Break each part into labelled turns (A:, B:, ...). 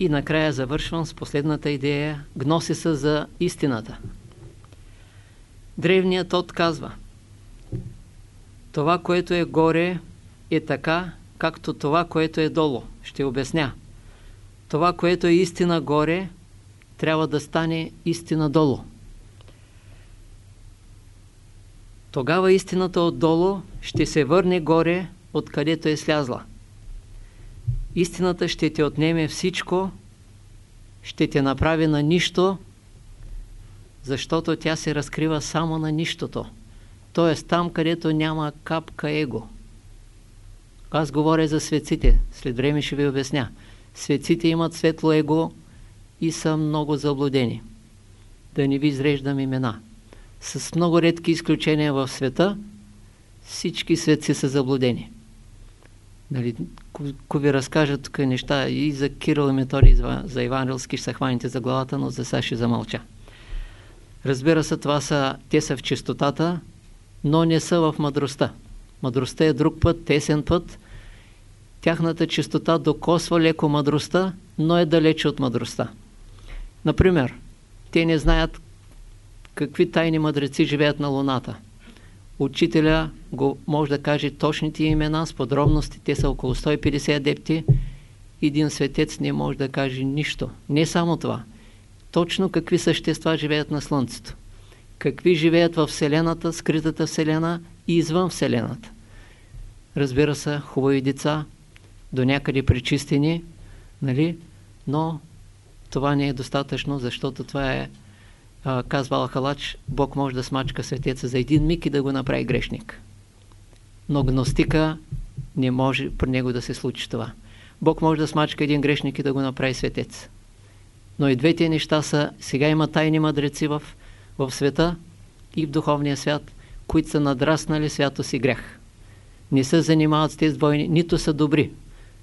A: И накрая завършвам с последната идея – гносиса за истината. Древният отказва. Това, което е горе, е така, както това, което е долу. Ще обясня. Това, което е истина горе, трябва да стане истина долу. Тогава истината отдолу ще се върне горе, откъдето е слязла. Истината ще те отнеме всичко, ще те направи на нищо, защото тя се разкрива само на нищото. Т.е. там, където няма капка его. Аз говоря за светците, след време ще ви обясня. Светците имат светло его и са много заблудени. Да не ви изреждам имена. С много редки изключения в света, всички светци са заблудени. Нали, ако ви разкажа тук неща и за Кирил и Методий, за Евангелски, ще се хваните за главата, но за сега ще замълча. Разбира се, това са, те са в чистотата, но не са в мъдростта. Мъдростта е друг път, тесен път. Тяхната чистота докосва леко мъдростта, но е далече от мъдростта. Например, те не знаят какви тайни мъдреци живеят на Луната. Учителя го може да каже точните имена с подробности. Те са около 150 адепти. Един светец не може да каже нищо. Не само това. Точно какви същества живеят на Слънцето. Какви живеят в Вселената, скритата Вселена и извън Вселената. Разбира се, хубави деца, до някъде пречистени, нали? но това не е достатъчно, защото това е казва Алхалач, Бог може да смачка светеца за един миг и да го направи грешник. Но гностика не може при него да се случи това. Бог може да смачка един грешник и да го направи светец. Но и двете неща са, сега има тайни мъдреци в, в света и в духовния свят, които са надраснали свято си грях. Не се занимават с тези двойни, нито са добри.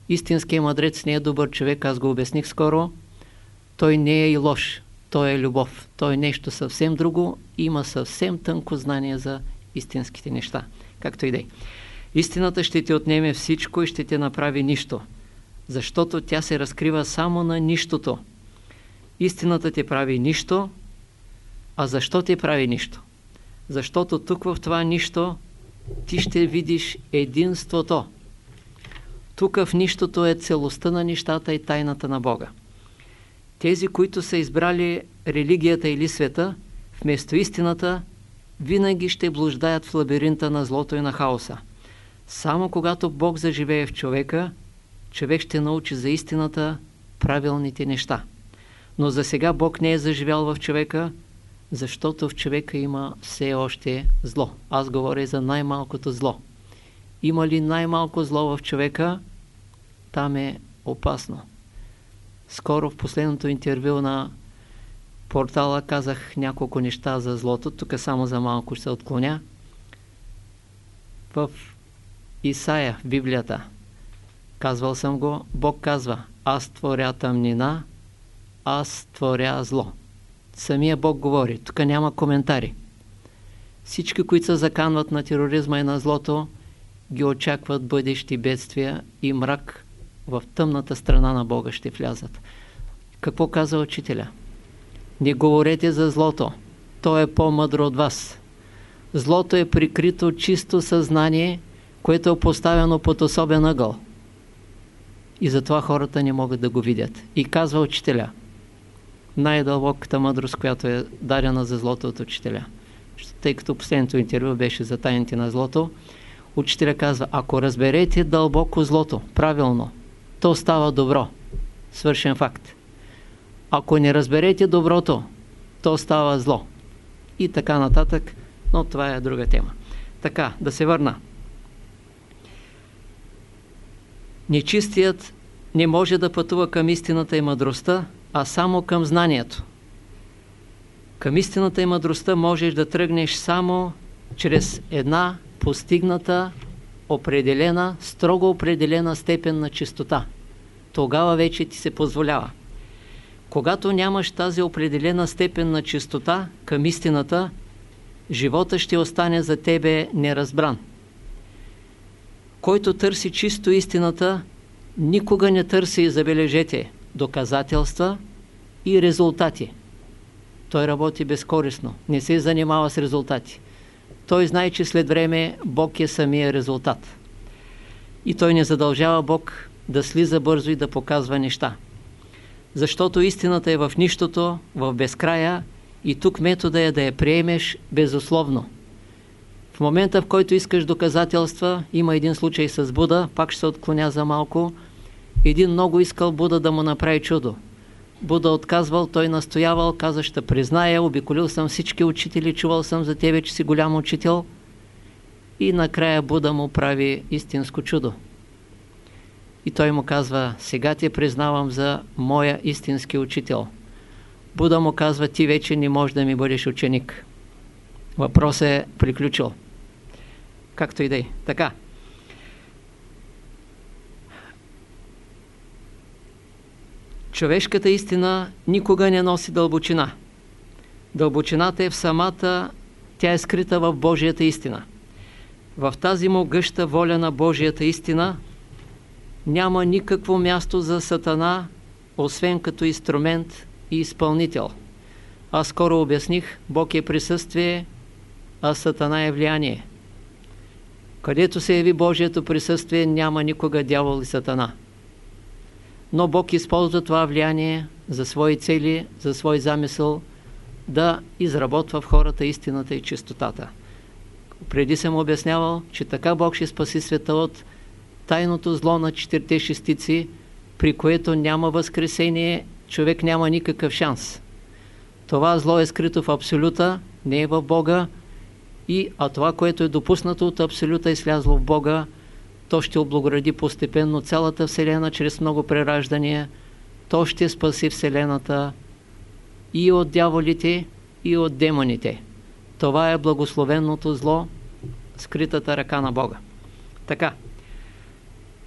A: Истинският мъдрец не е добър човек, аз го обясних скоро. Той не е и лош той е любов. Той е нещо съвсем друго, има съвсем тънко знание за истинските неща. Както и да е. Истината ще ти отнеме всичко и ще те направи нищо, защото тя се разкрива само на нищото. Истината ти прави нищо, а защо ти прави нищо? Защото тук в това нищо ти ще видиш единството. Тук в нищото е целостта на нещата и тайната на Бога. Тези, които са избрали религията или света, вместо истината, винаги ще блуждаят в лабиринта на злото и на хаоса. Само когато Бог заживее в човека, човек ще научи за истината правилните неща. Но за сега Бог не е заживял в човека, защото в човека има все още зло. Аз говоря за най-малкото зло. Има ли най-малко зло в човека, там е опасно. Скоро в последното интервю на портала казах няколко неща за злото. Тук само за малко ще се отклоня. В Исаия, в Библията, казвал съм го, Бог казва, аз творя тъмнина, аз творя зло. Самия Бог говори, тук няма коментари. Всички, които се заканват на тероризма и на злото, ги очакват бъдещи бедствия и мрак в тъмната страна на Бога ще влязат. Какво каза учителя? Не говорете за злото. То е по-мъдро от вас. Злото е прикрито чисто съзнание, което е поставено под особен ъгъл. И затова хората не могат да го видят. И казва учителя, най-дълбоката мъдрост, която е дадена за злото от учителя. Тъй като последното интервю беше за тайните на злото, учителя казва, ако разберете дълбоко злото, правилно, то става добро. Свършен факт. Ако не разберете доброто, то става зло. И така нататък, но това е друга тема. Така, да се върна. Нечистият не може да пътува към истината и мъдростта, а само към знанието. Към истината и мъдростта можеш да тръгнеш само чрез една постигната определена, строго определена степен на чистота. Тогава вече ти се позволява. Когато нямаш тази определена степен на чистота към истината, живота ще остане за тебе неразбран. Който търси чисто истината, никога не търси, забележете, доказателства и резултати. Той работи безкорисно, не се занимава с резултати. Той знае, че след време Бог е самия резултат. И той не задължава Бог да слиза бързо и да показва неща. Защото истината е в нищото, в безкрая и тук метода е да я приемеш безусловно. В момента, в който искаш доказателства, има един случай с Буда, пак ще се отклоня за малко. Един много искал Буда да му направи чудо. Буда отказвал, той настоявал, каза, ще призная, обиколил съм всички учители, чувал съм за тебе, че си голям учител. И накрая Буда му прави истинско чудо. И той му казва, сега те признавам за моя истински учител. Буда му казва, ти вече не можеш да ми бъдеш ученик. Въпросът е приключил. Както и да е. Така. Човешката истина никога не носи дълбочина. Дълбочината е в самата, тя е скрита в Божията истина. В тази му гъща воля на Божията истина няма никакво място за Сатана, освен като инструмент и изпълнител. Аз скоро обясних, Бог е присъствие, а Сатана е влияние. Където се яви Божието присъствие, няма никога дявол и Сатана. Но Бог използва това влияние за свои цели, за свой замисъл, да изработва в хората истината и чистотата. Преди съм обяснявал, че така Бог ще спаси света от тайното зло на четирите шестици, при което няма възкресение, човек няма никакъв шанс. Това зло е скрито в Абсолюта, не е в Бога, и, а това, което е допуснато от Абсолюта и слязло в Бога, то ще облагоради постепенно цялата Вселена чрез много прераждания, то ще спаси Вселената и от дяволите, и от демоните. Това е благословеното зло, скритата ръка на Бога. Така,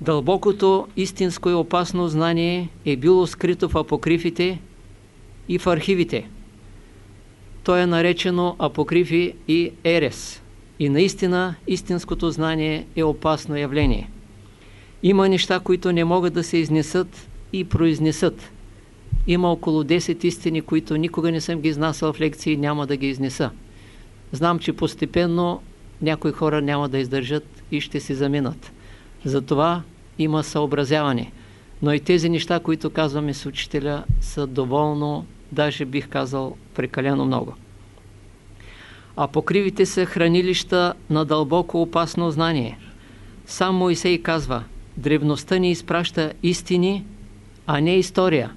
A: дълбокото истинско и опасно знание е било скрито в апокрифите и в архивите. То е наречено апокрифи и ерес. И наистина истинското знание е опасно явление. Има неща, които не могат да се изнесат и произнесат. Има около 10 истини, които никога не съм ги изнасял в лекции и няма да ги изнеса. Знам, че постепенно някои хора няма да издържат и ще си заминат. Затова има съобразяване. Но и тези неща, които казваме с учителя, са доволно, даже бих казал, прекалено много. А покривите са хранилища на дълбоко опасно знание. Сам Моисей казва, древността ни изпраща истини, а не история.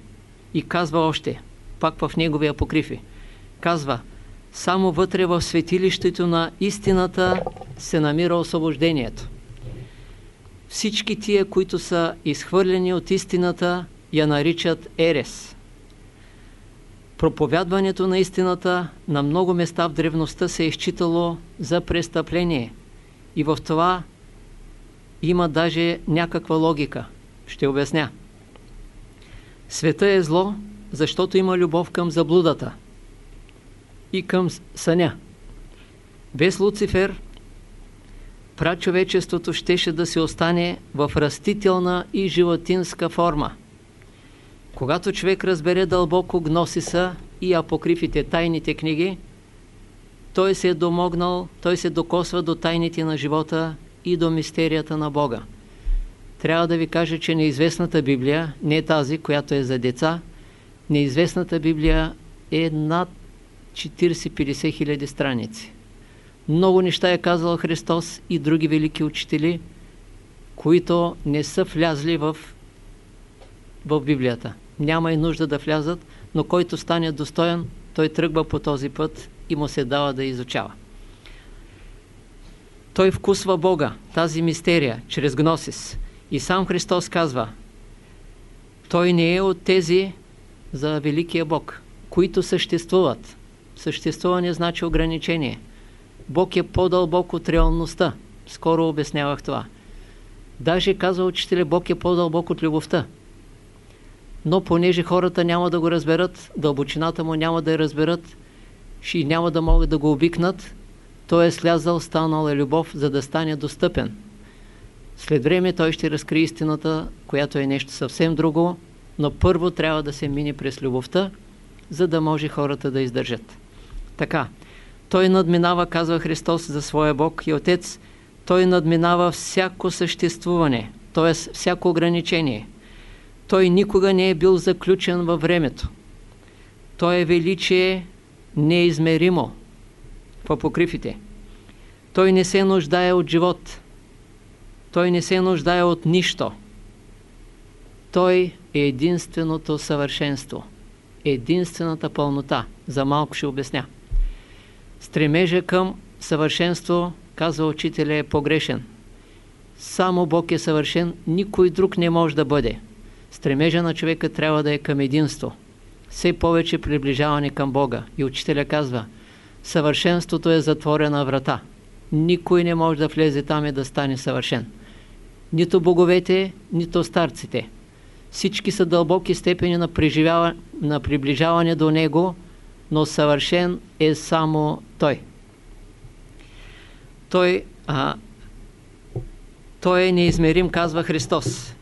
A: И казва още, пак в неговия покриви, казва, само вътре в светилището на истината се намира освобождението. Всички тия, които са изхвърлени от истината, я наричат Ерес. Проповядването на истината на много места в древността се е изчитало за престъпление. И в това има даже някаква логика. Ще обясня. Света е зло, защото има любов към заблудата и към съня. Без Луцифер прачовечеството щеше да се остане в растителна и животинска форма. Когато човек разбере дълбоко гносиса и апокрифите, тайните книги, той се е домогнал, той се докосва до тайните на живота и до мистерията на Бога. Трябва да ви кажа, че неизвестната Библия, не тази, която е за деца, неизвестната Библия е над 40-50 хиляди страници. Много неща е казал Христос и други велики учители, които не са влязли в, в Библията. Няма и нужда да влязат, но който стане достоен, той тръгва по този път и му се дава да изучава. Той вкусва Бога, тази мистерия, чрез гносис. И сам Христос казва, той не е от тези за Великия Бог, които съществуват. Съществуване значи ограничение – Бог е по-дълбок от реалността. Скоро обяснявах това. Даже казва учителя, Бог е по-дълбок от любовта. Но понеже хората няма да го разберат, дълбочината му няма да я разберат, и няма да могат да го обикнат, той е слязал, станал е любов, за да стане достъпен. След време той ще разкрие истината, която е нещо съвсем друго, Но първо трябва да се мине през любовта, за да може хората да издържат. Така, той надминава, казва Христос за своя Бог и Отец, той надминава всяко съществуване, т.е. всяко ограничение. Той никога не е бил заключен във времето. Той е величие неизмеримо в апокрифите. Той не се нуждае от живот. Той не се нуждае от нищо. Той е единственото съвършенство. Единствената пълнота. За малко ще обясня. Стремежа към съвършенство, казва учителя, е погрешен. Само Бог е съвършен, никой друг не може да бъде. Стремежа на човека трябва да е към единство. Все повече приближаване към Бога. И учителя казва, съвършенството е затворена врата. Никой не може да влезе там и да стане съвършен. Нито боговете, нито старците. Всички са дълбоки степени на, на приближаване до Него, но съвършен е само Той. Той, а, той е неизмерим, казва Христос.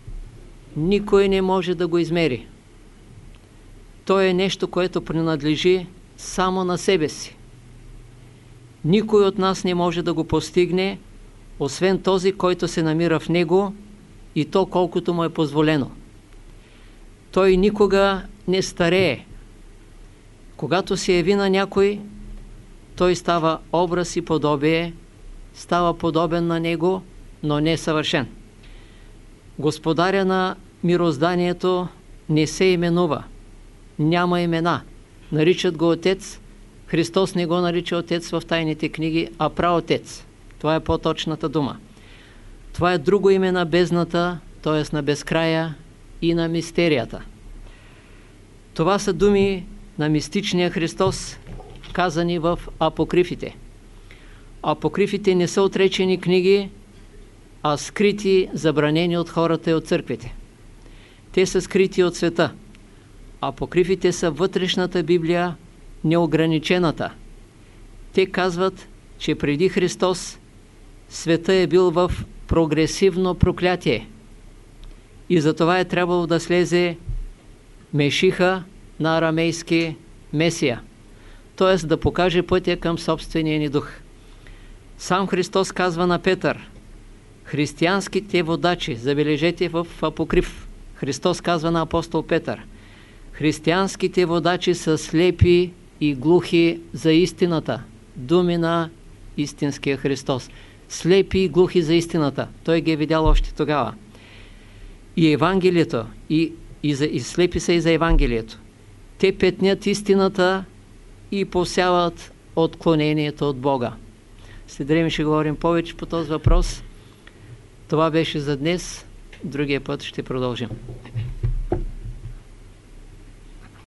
A: Никой не може да го измери. Той е нещо, което принадлежи само на себе си. Никой от нас не може да го постигне, освен този, който се намира в него и то колкото му е позволено. Той никога не старее. Когато се яви на някой, той става образ и подобие, става подобен на него, но не съвършен. Господаря на мирозданието не се именува. Няма имена. Наричат го Отец. Христос не го нарича Отец в тайните книги, а праотец. Това е по-точната дума. Това е друго име на бездната, т.е. на безкрая и на мистерията. Това са думи на мистичния Христос, казани в апокрифите. Апокрифите не са отречени книги, а скрити, забранени от хората и от църквите. Те са скрити от света. Апокрифите са вътрешната Библия, неограничената. Те казват, че преди Христос света е бил в прогресивно проклятие. И затова е трябвало да слезе Мешиха на арамейски Месия, т.е. да покаже пътя към собствения ни дух. Сам Христос казва на Петър, християнските водачи, забележете в Апокрив, Христос казва на апостол Петър, християнските водачи са слепи и глухи за истината. Думи на истинския Христос. Слепи и глухи за истината. Той ги е видял още тогава. И Евангелието, и, и, за, и слепи са и за Евангелието. Те петнят истината и посяват отклонението от Бога. След време ще говорим повече по този въпрос. Това беше за днес. Другия път ще продължим.